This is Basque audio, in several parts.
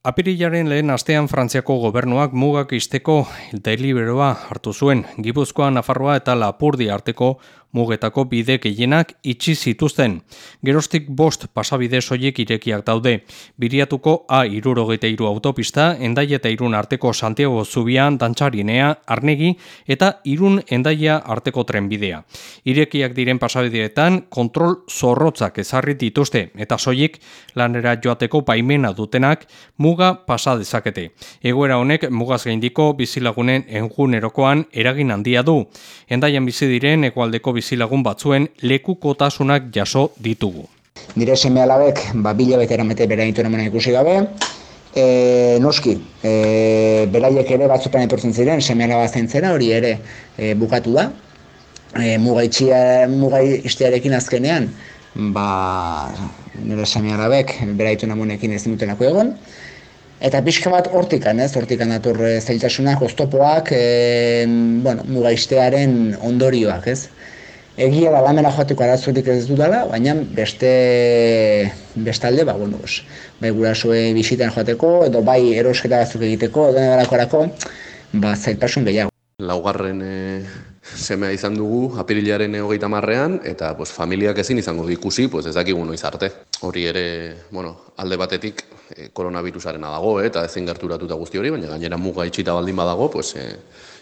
Apirilaren lehen astean Frantziako gobernuak mugak isteko deliberoa hartu zuen. Gipuzkoa, Nafarroa eta Lapurdi arteko mugetako bide gehienak itxi zituzten. Gerostik bost pasabide soiek irekiak daude. Biriatuko A irurogeita iru autopista, endai eta irun arteko Santiago Zubian, Dantxarinea, Arnegi eta irun endaia arteko trenbidea. Irekiak diren pasabideetan kontrol zorrotzak ezarri dituzte eta soiek lanera joateko baimena dutenak muga pasa dezakete. Egoera honek mugaz gaindiko bizilagunen enjunerokoan eragin handia du. Endaian bizi diren egualdeko bizilagun batzuen lekukotasunak jaso ditugu. Nire seme alabek, ba, bila bete eramete bera ikusi gabe, e, noski, e, beraiek ere batzutan etortzen ziren, seme alaba zentzera hori ere e, bukatu da, e, muga, itxia, muga iztearekin azkenean, ba, nire seme alabek bera ez dutenako egon, Eta pixka bat hortikan, ez, hortikan dator eh, zailtasunak, oztopoak, e, bueno, mugaistearen ondorioak, ez. Egia da lamela joateko arazorik ez dudala, baina beste bestalde, ba, bueno, os, bai gurasoe bisitan joateko, edo bai erosketa batzuk egiteko, edo nebarakorako, ba, zailtasun gehiago. Laugarren e, semea izan dugu, apirilaren hogeita marrean, eta pues, familiak ezin izango ikusi, pues, ez dakigu noiz arte. Hori ere, bueno, alde batetik, e, koronavirusarena dago, eh, eta ezin gerturatuta guzti hori, baina gainera muga itxita baldin badago, pues, e,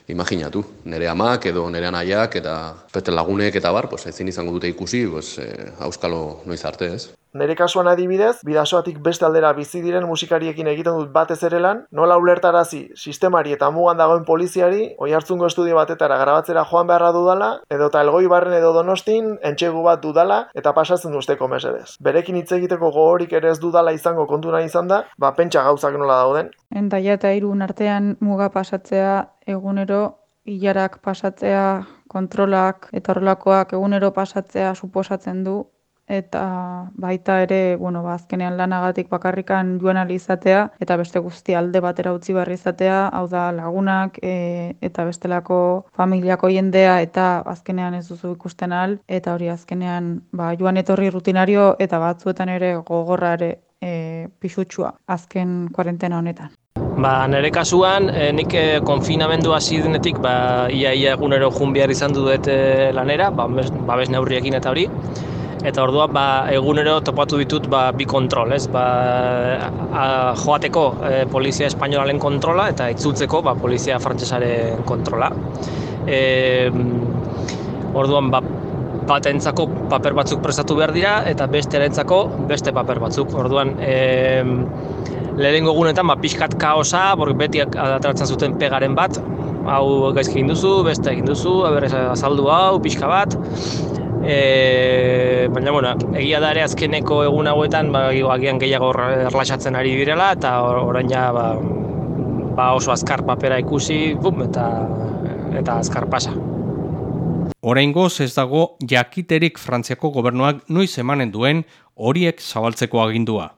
imaginatu, nire amak edo nire anaiak eta pete lagunek eta bar, pues, ezin izango dute ikusi, pues, e, auskalo noiz arte ez. Nere kasuan adibidez, bidasoatik beste aldera bizi diren musikariekin egiten dut batez ere lan, nola ulertarazi sistemari eta mugan dagoen poliziari, oi hartzungo estudio batetara grabatzera joan beharra dudala, edo eta elgoi barren edo donostin, entxegu bat dudala, eta pasatzen duzteko mesedez. Berekin hitz egiteko gogorik ere ez dudala izango kontuna izan da, ba pentsa gauzak nola dauden. Endaia eta irun artean muga pasatzea egunero, hilarak pasatzea, kontrolak eta horrelakoak egunero pasatzea suposatzen du, eta baita ere, bueno, ba, azkenean lanagatik bakarrikan joan izatea eta beste guzti alde batera utzi barri izatea, hau da lagunak e, eta bestelako familiako jendea eta azkenean ez duzu ikusten al, eta hori azkenean ba, joan etorri rutinario eta batzuetan ere gogorra ere e, pixutsua azken kuarentena honetan. Ba, nire kasuan, e, nik e, konfinamendu hasi denetik, ba, ia, ia egunero jun behar izan dut e, lanera, ba, babes neurriekin eta hori eta ordua ba, egunero topatu ditut ba, bi kontrol, ez? Ba, a, joateko e, polizia espainolaren kontrola eta itzultzeko ba, polizia frantsesaren kontrola. E, orduan ba, batentzako paper batzuk prestatu behar dira eta beste beste paper batzuk. Orduan e, lehenengo gunetan ba, pixkat kaosa, bork beti atratzen zuten pegaren bat, hau gaizki egin duzu, beste egin duzu, azaldu hau, pixka bat, E, baina, bueno, egia da ere azkeneko egun hauetan ba, agian gehiago erlaxatzen ari direla eta orain ja ba, ba oso azkar papera ikusi bum, eta, eta azkar pasa. Oraingoz ez dago jakiterik Frantziako gobernuak noiz emanen duen horiek zabaltzeko agindua.